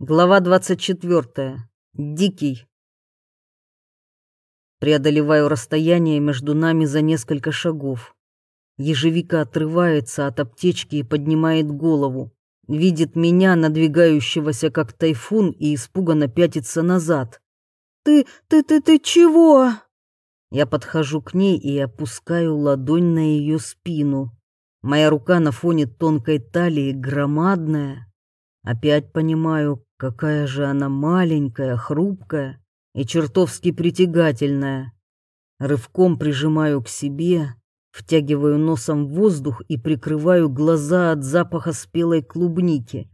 Глава 24. Дикий. Преодолеваю расстояние между нами за несколько шагов. Ежевика отрывается от аптечки и поднимает голову. Видит меня, надвигающегося как тайфун, и испуганно пятится назад. «Ты, ты, ты, ты чего?» Я подхожу к ней и опускаю ладонь на ее спину. Моя рука на фоне тонкой талии громадная. Опять понимаю, какая же она маленькая, хрупкая и чертовски притягательная. Рывком прижимаю к себе, втягиваю носом воздух и прикрываю глаза от запаха спелой клубники.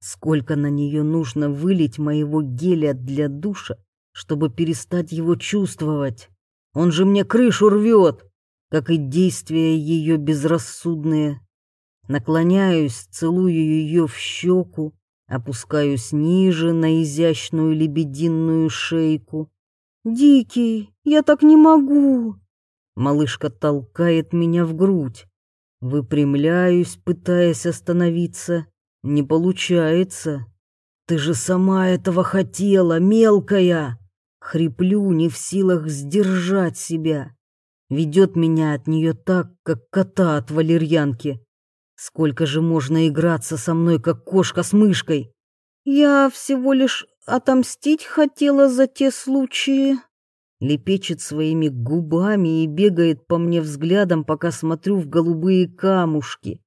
Сколько на нее нужно вылить моего геля для душа, чтобы перестать его чувствовать. Он же мне крышу рвет как и действия ее безрассудные. Наклоняюсь, целую ее в щеку, опускаюсь ниже на изящную лебединую шейку. «Дикий, я так не могу!» Малышка толкает меня в грудь. Выпрямляюсь, пытаясь остановиться. Не получается. «Ты же сама этого хотела, мелкая!» Хриплю, не в силах сдержать себя ведет меня от нее так, как кота от валерьянки. Сколько же можно играться со мной, как кошка с мышкой? Я всего лишь отомстить хотела за те случаи. Лепечет своими губами и бегает по мне взглядом, пока смотрю в голубые камушки.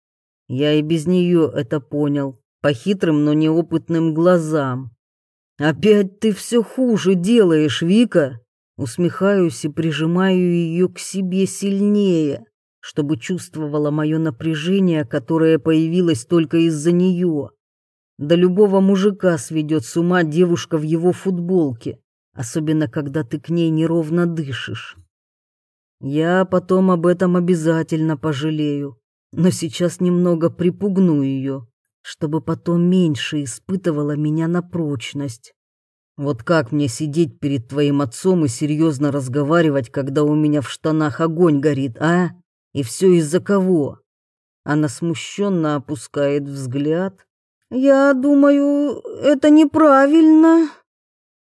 Я и без нее это понял, по хитрым, но неопытным глазам. «Опять ты все хуже делаешь, Вика!» Усмехаюсь и прижимаю ее к себе сильнее, чтобы чувствовала мое напряжение, которое появилось только из-за нее. Да любого мужика сведет с ума девушка в его футболке, особенно когда ты к ней неровно дышишь. Я потом об этом обязательно пожалею, но сейчас немного припугну ее, чтобы потом меньше испытывала меня на прочность. Вот как мне сидеть перед твоим отцом и серьезно разговаривать, когда у меня в штанах огонь горит, а? И все из-за кого? Она смущенно опускает взгляд. Я думаю, это неправильно.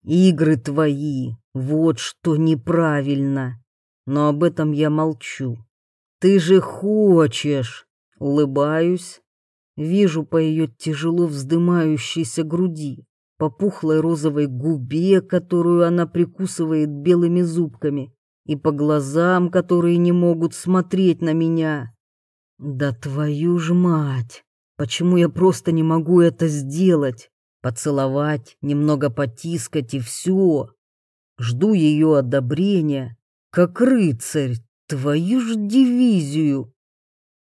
Игры твои, вот что неправильно. Но об этом я молчу. Ты же хочешь. Улыбаюсь. Вижу по ее тяжело вздымающейся груди, по пухлой розовой губе, которую она прикусывает белыми зубками, и по глазам, которые не могут смотреть на меня. Да твою ж мать! Почему я просто не могу это сделать? Поцеловать, немного потискать и все. Жду ее одобрения, как рыцарь, твою ж дивизию.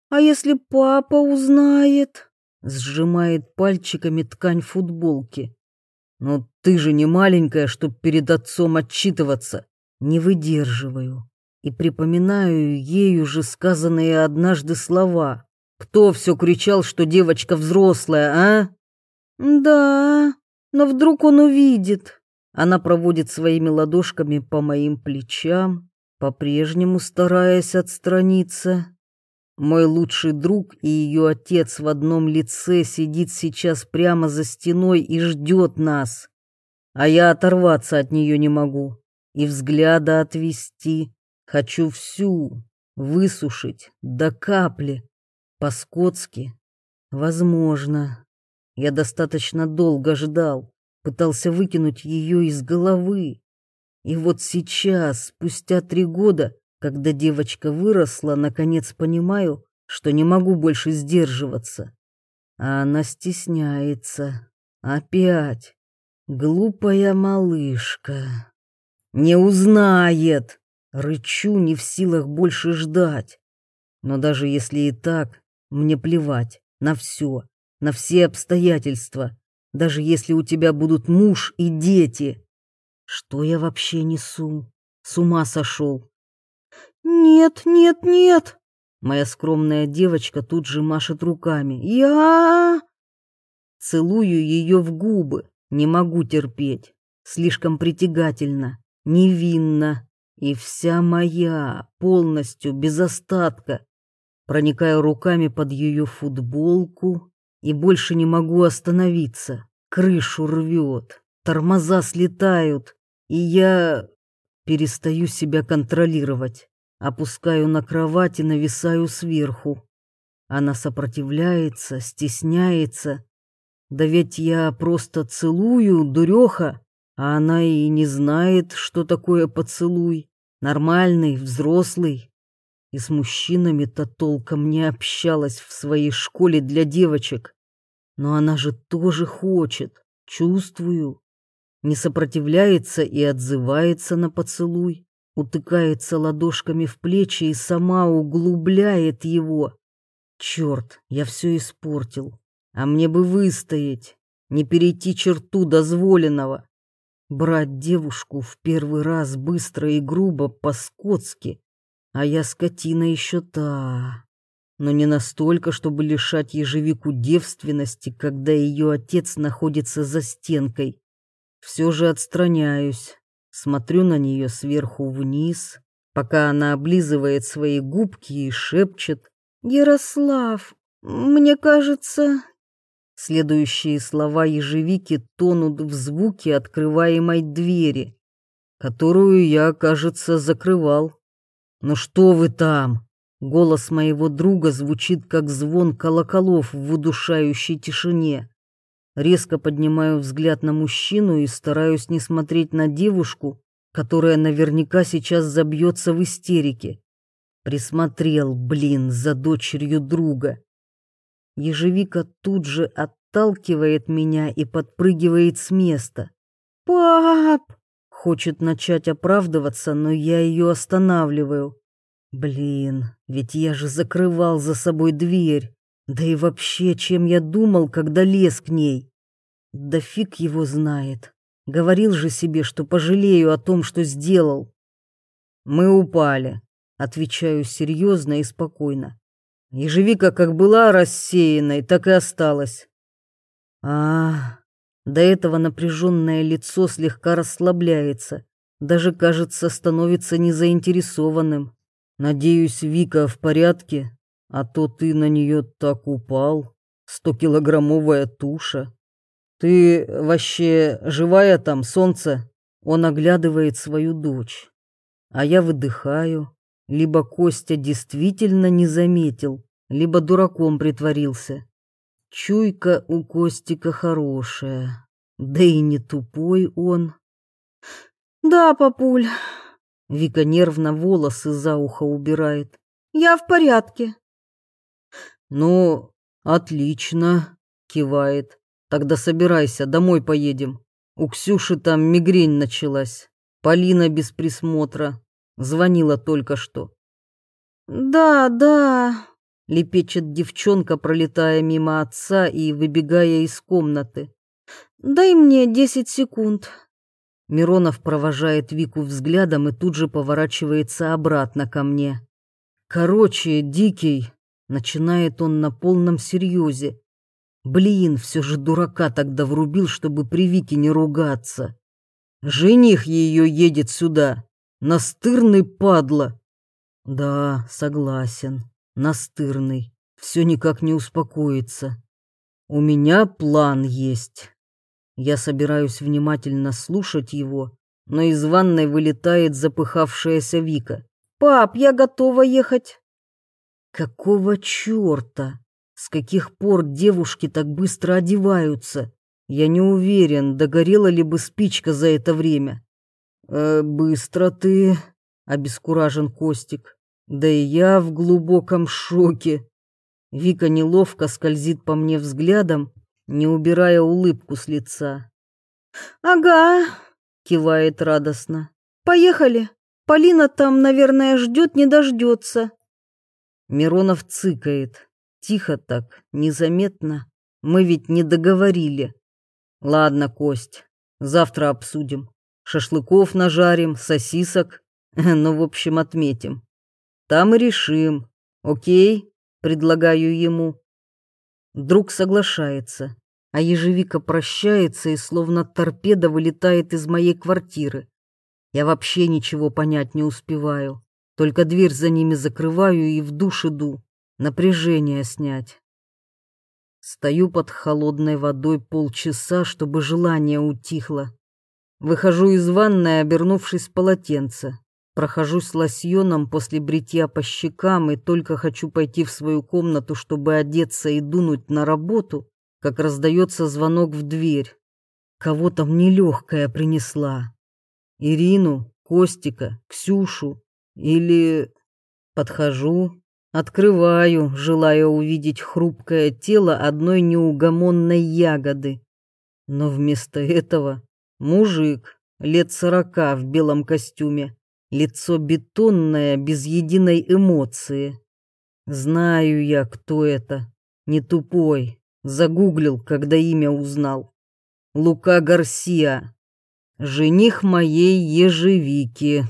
А если папа узнает? Сжимает пальчиками ткань футболки. «Ну ты же не маленькая, чтоб перед отцом отчитываться. Не выдерживаю и припоминаю ею же сказанные однажды слова. Кто все кричал, что девочка взрослая, а?» «Да, но вдруг он увидит». Она проводит своими ладошками по моим плечам, по-прежнему стараясь отстраниться. Мой лучший друг и ее отец в одном лице сидит сейчас прямо за стеной и ждет нас. А я оторваться от нее не могу и взгляда отвести. Хочу всю высушить до капли. По-скотски. Возможно. Я достаточно долго ждал, пытался выкинуть ее из головы. И вот сейчас, спустя три года, когда девочка выросла, наконец понимаю, что не могу больше сдерживаться. А она стесняется. Опять. Глупая малышка. Не узнает. Рычу, не в силах больше ждать. Но даже если и так, мне плевать на все, на все обстоятельства, даже если у тебя будут муж и дети. Что я вообще несу? С ума сошел. «Нет, нет, нет!» Моя скромная девочка тут же машет руками. «Я...» Целую ее в губы. Не могу терпеть. Слишком притягательно, невинно. И вся моя, полностью, без остатка. Проникаю руками под ее футболку и больше не могу остановиться. Крышу рвет, тормоза слетают, и я перестаю себя контролировать. Опускаю на кровать и нависаю сверху. Она сопротивляется, стесняется. Да ведь я просто целую, дуреха, а она и не знает, что такое поцелуй. Нормальный, взрослый. И с мужчинами-то толком не общалась в своей школе для девочек. Но она же тоже хочет, чувствую. Не сопротивляется и отзывается на поцелуй, утыкается ладошками в плечи и сама углубляет его. Черт, я все испортил. А мне бы выстоять, не перейти черту дозволенного. Брать девушку в первый раз быстро и грубо, по-скотски. А я скотина еще та но не настолько, чтобы лишать ежевику девственности, когда ее отец находится за стенкой. Все же отстраняюсь, смотрю на нее сверху вниз, пока она облизывает свои губки и шепчет «Ярослав, мне кажется...» Следующие слова ежевики тонут в звуке открываемой двери, которую я, кажется, закрывал. «Ну что вы там?» Голос моего друга звучит, как звон колоколов в удушающей тишине. Резко поднимаю взгляд на мужчину и стараюсь не смотреть на девушку, которая наверняка сейчас забьется в истерике. Присмотрел, блин, за дочерью друга. Ежевика тут же отталкивает меня и подпрыгивает с места. «Пап!» Хочет начать оправдываться, но я ее останавливаю. Блин, ведь я же закрывал за собой дверь. Да и вообще, чем я думал, когда лез к ней? Да фиг его знает. Говорил же себе, что пожалею о том, что сделал. Мы упали, отвечаю серьезно и спокойно. Ежевика как была рассеянной, так и осталась. А, до этого напряженное лицо слегка расслабляется, даже, кажется, становится незаинтересованным. Надеюсь, Вика в порядке, а то ты на нее так упал. Стокилограммовая туша. Ты вообще живая там, солнце? Он оглядывает свою дочь. А я выдыхаю. Либо Костя действительно не заметил, либо дураком притворился. Чуйка у Костика хорошая. Да и не тупой он. «Да, папуль», Вика нервно волосы за ухо убирает. «Я в порядке». «Ну, отлично», — кивает. «Тогда собирайся, домой поедем. У Ксюши там мигрень началась. Полина без присмотра. Звонила только что». «Да, да», — лепечет девчонка, пролетая мимо отца и выбегая из комнаты. «Дай мне десять секунд». Миронов провожает Вику взглядом и тут же поворачивается обратно ко мне. «Короче, Дикий», — начинает он на полном серьезе. «Блин, все же дурака тогда врубил, чтобы при Вике не ругаться. Жених ее едет сюда. Настырный падла». «Да, согласен, настырный. Все никак не успокоится. У меня план есть». Я собираюсь внимательно слушать его, но из ванной вылетает запыхавшаяся Вика. «Пап, я готова ехать». «Какого черта? С каких пор девушки так быстро одеваются? Я не уверен, догорела ли бы спичка за это время». «Э, «Быстро ты», — обескуражен Костик. «Да и я в глубоком шоке». Вика неловко скользит по мне взглядом, не убирая улыбку с лица. «Ага», — кивает радостно. «Поехали. Полина там, наверное, ждет, не дождется». Миронов цыкает. Тихо так, незаметно. Мы ведь не договорили. Ладно, Кость, завтра обсудим. Шашлыков нажарим, сосисок. Ну, в общем, отметим. Там и решим. Окей? Предлагаю ему. Друг соглашается, а ежевика прощается и словно торпеда вылетает из моей квартиры. Я вообще ничего понять не успеваю, только дверь за ними закрываю и в душ иду, напряжение снять. Стою под холодной водой полчаса, чтобы желание утихло. Выхожу из ванной, обернувшись в полотенце. Прохожусь лосьоном после бритья по щекам и только хочу пойти в свою комнату, чтобы одеться и дунуть на работу, как раздается звонок в дверь. Кого-то мне легкая принесла. Ирину, Костика, Ксюшу или... Подхожу, открываю, желая увидеть хрупкое тело одной неугомонной ягоды. Но вместо этого мужик лет сорока в белом костюме лицо бетонное, без единой эмоции. Знаю я, кто это. Не тупой. Загуглил, когда имя узнал. Лука Гарсия. Жених моей ежевики.